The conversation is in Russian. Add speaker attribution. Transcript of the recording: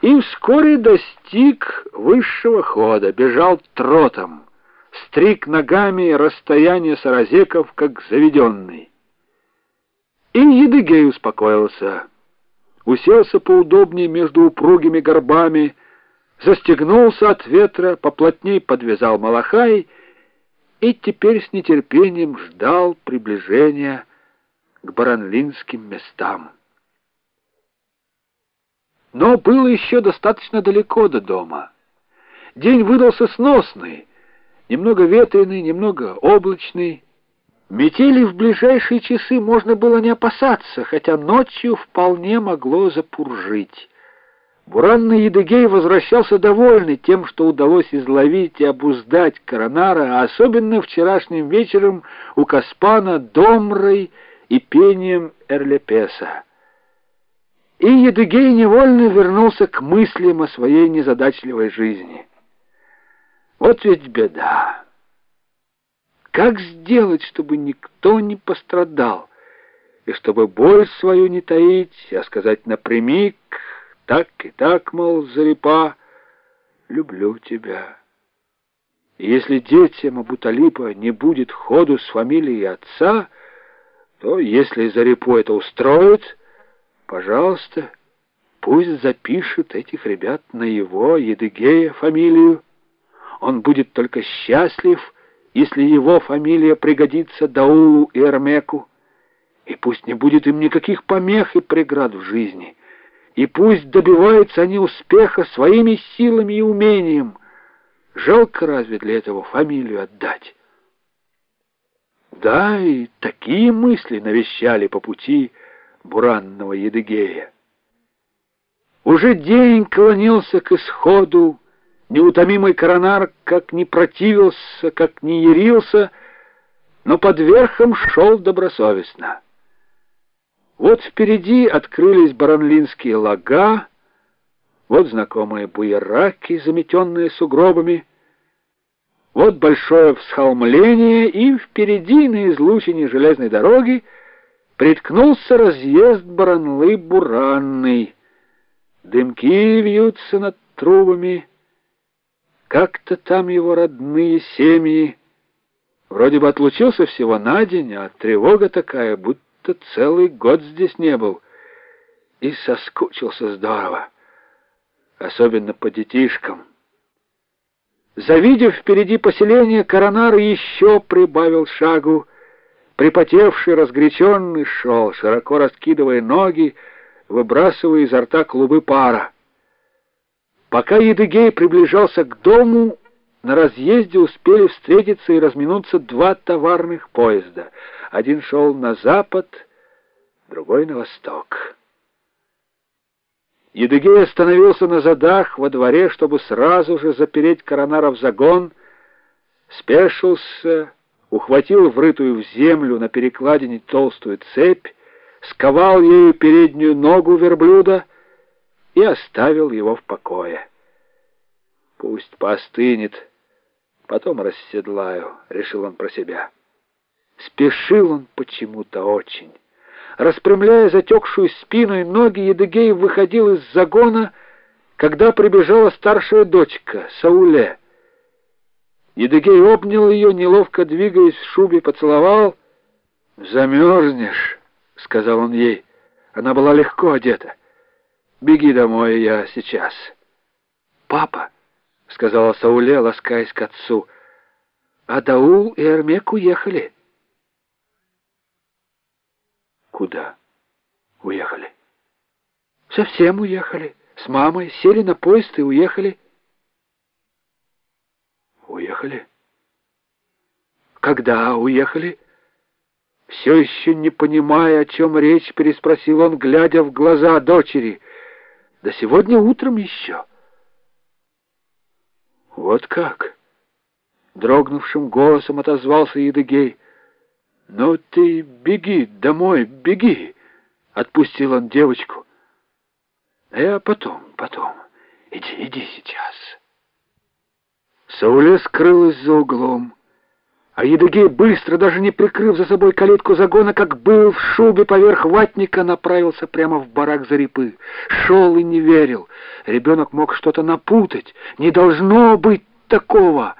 Speaker 1: и вскоре достиг высшего хода, бежал тротом, стриг ногами расстояние саразеков, как заведенный. И Едыгей успокоился, уселся поудобнее между упругими горбами, застегнулся от ветра, поплотней подвязал малахай и теперь с нетерпением ждал приближения к баранлинским местам. Но было еще достаточно далеко до дома. День выдался сносный, немного ветреный, немного облачный. Метели в ближайшие часы можно было не опасаться, хотя ночью вполне могло запуржить. Буранный Едыгей возвращался довольный тем, что удалось изловить и обуздать коронара, а особенно вчерашним вечером у Каспана домрой и пением Эрлепеса. И Едыгей невольно вернулся к мыслям о своей незадачливой жизни. Вот ведь беда. Как сделать, чтобы никто не пострадал, и чтобы боль свою не таить, а сказать напрямик, так и так, мол, Зарипа, люблю тебя. И если детям Абуталипа не будет ходу с фамилией отца, то, если Зарипу это устроит, Пожалуйста, пусть запишет этих ребят на его, Едыгея, фамилию. Он будет только счастлив, если его фамилия пригодится Даулу и Эрмеку. И пусть не будет им никаких помех и преград в жизни. И пусть добиваются они успеха своими силами и умением. Жалко разве для этого фамилию отдать? Да, и такие мысли навещали по пути буранного Едыгея. Уже день клонился к исходу, неутомимый коронар как не противился, как не ярился, но под верхом шел добросовестно. Вот впереди открылись баранлинские лага, вот знакомые буераки, заметенные сугробами, вот большое всхолмление, и впереди на излучине железной дороги приткнулся разъезд Баранлы-Буранный. Дымки вьются над трубами. Как-то там его родные семьи. Вроде бы отлучился всего на день, а тревога такая, будто целый год здесь не был. И соскучился здорово, особенно по детишкам. Завидев впереди поселение, Коронар еще прибавил шагу, Припотевший, разгоряченный шел, широко раскидывая ноги, выбрасывая изо рта клубы пара. Пока Едыгей приближался к дому, на разъезде успели встретиться и разминуться два товарных поезда. Один шел на запад, другой на восток. Едыгей остановился на задах во дворе, чтобы сразу же запереть коронаров загон, спешился ухватил врытую в землю на перекладине толстую цепь, сковал ею переднюю ногу верблюда и оставил его в покое. «Пусть поостынет, потом расседлаю», — решил он про себя. Спешил он почему-то очень. Распрямляя затекшую спину и ноги, Едыгей выходил из загона, когда прибежала старшая дочка, Сауле. Едыгей обнял ее, неловко двигаясь в шубе, поцеловал. «Замерзнешь», — сказал он ей. Она была легко одета. «Беги домой, я сейчас». «Папа», — сказала Сауле, ласкаясь к отцу, — «а Даул и Эрмек уехали». «Куда уехали?» «Совсем уехали. С мамой сели на поезд и уехали». Уехали? Когда уехали? Все еще не понимая, о чем речь, переспросил он, глядя в глаза дочери. Да сегодня утром еще. Вот как? Дрогнувшим голосом отозвался Едыгей. «Ну ты беги домой, беги!» Отпустил он девочку. «А я потом, потом. Иди, иди сейчас». Сауле скрылась за углом. А Едыгей, быстро, даже не прикрыв за собой калитку загона, как был в шубе поверх ватника, направился прямо в барак Зарипы. Шел и не верил. Ребенок мог что-то напутать. Не должно быть такого.